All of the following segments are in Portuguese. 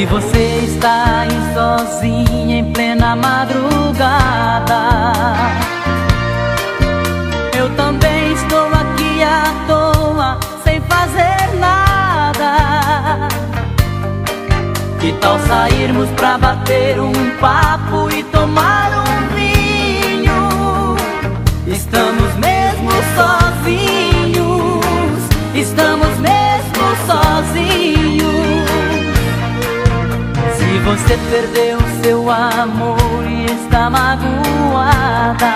Se você está aí sozinha em plena madrugada, eu também estou aqui à toa, sem fazer nada. Que tal sairmos pra bater um papo e tomar um vinho? Estamos mesmo sozinhos, você perdeu seu amor e está magoada,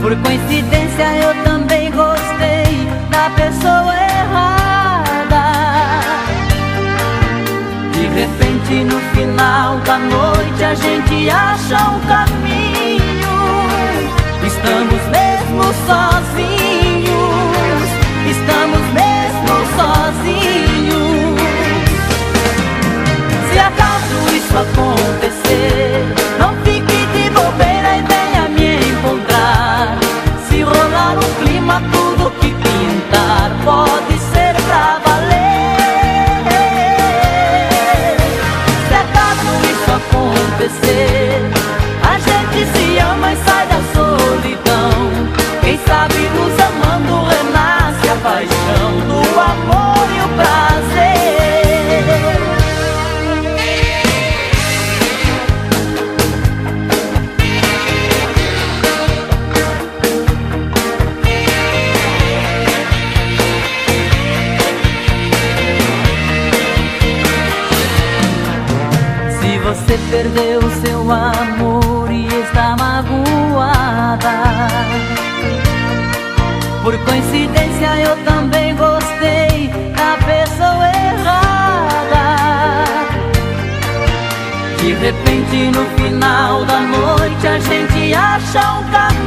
por coincidência eu também gostei da pessoa errada. De repente no final da noite a gente acha um caminho. Você perdeu seu amor e está magoada, por coincidência repente no final da noite a gente acha um caminho.